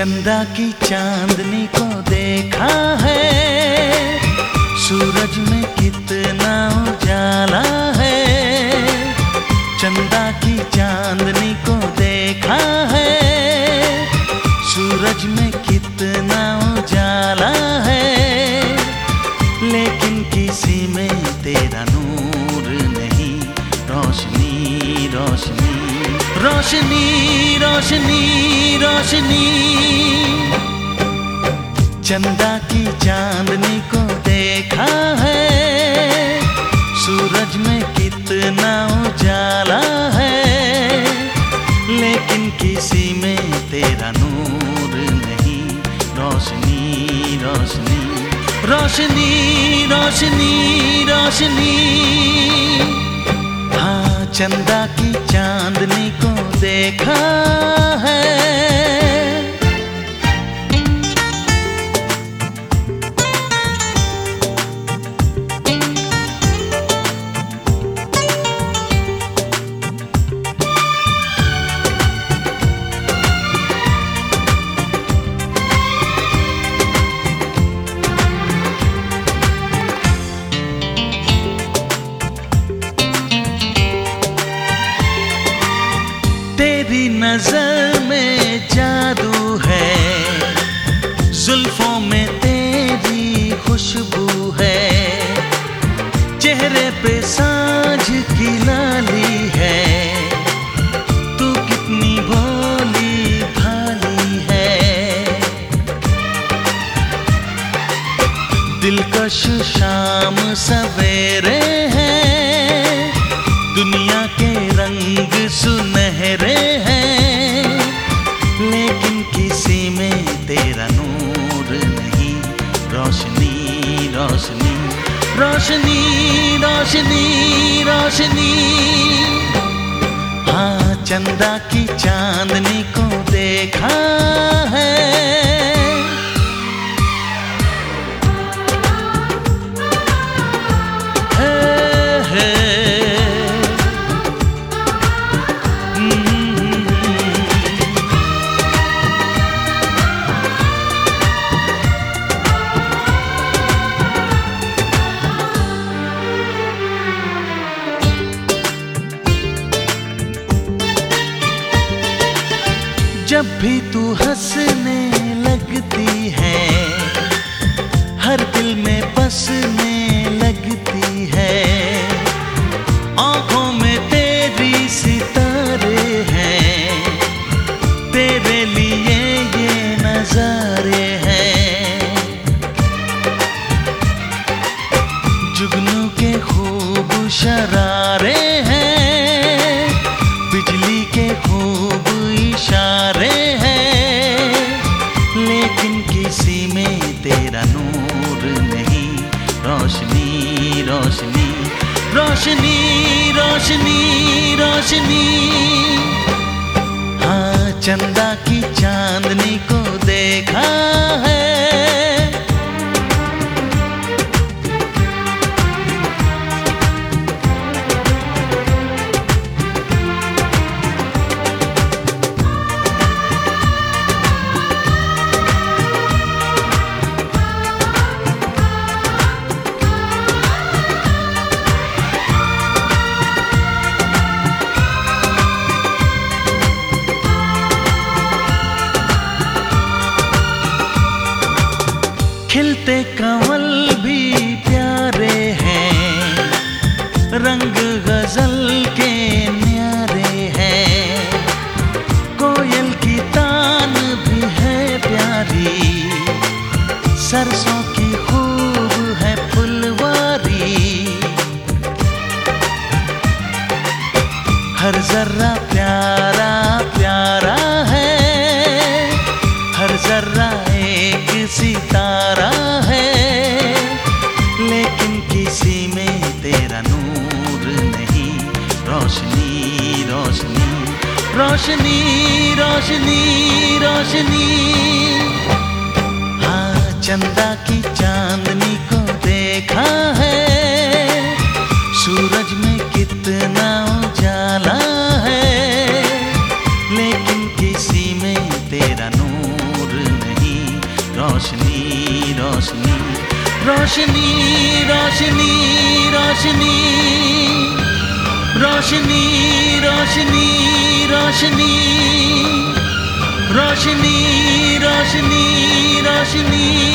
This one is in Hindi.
चंदा की चांदनी को देखा है। सूरज में कितना उजाला है। चंदा की चांदनी को देखा है। सूरज में कितना उजाला है। लेकिन किसी में तेरा नूर नहीं। रोशनी रोशनी। रोशनी रोशनी रोशनी। चंदा की चांदनी को देखा है। सूरज में कितना उजाला है। लेकिन किसी में तेरा नूर नहीं। रोशनी रोशनी। रोशनी रोशनी रोशनी। हाँ चंदा की चांदनी खुशबू है। चेहरे पे साँझ की लाली है। तू कितनी भोली भाली है। दिलकश शाम सवेरे हैं। दुनिया के रंग सुनहरे हैं। लेकिन किसी में तेरा रोशनी रोशनी रोशनी। हाँ चंदा की चांदनी को देखा। जब भी तू हंसने लगती है, हर दिल में बसने लगती है। आँखों में तेरी सितारे हैं, तेरे लिए ये नजारे हैं। जुगनू के खूब शरारे हैं में तेरा नूर नहीं। रोशनी रोशनी रोशनी रोशनी रोशनी। हाँ चंदा की चांदनी को देखा खिलते कंवल भी प्यारे हैं। रंग गज़ल के न्यारे हैं। कोयल की तान भी है प्यारी। सरसों की खूब है फुलवारी। हर जर्रा प्यारा रोशनी रोशनी रोशनी। हाँ चंदा की चांदनी को देखा है। सूरज में कितना उजाला है। लेकिन किसी में तेरा नूर नहीं। रोशनी रोशनी रोशनी रोशनी रोशनी। रोशनी रोशनी। রশনি রশনি রশনি রশনি।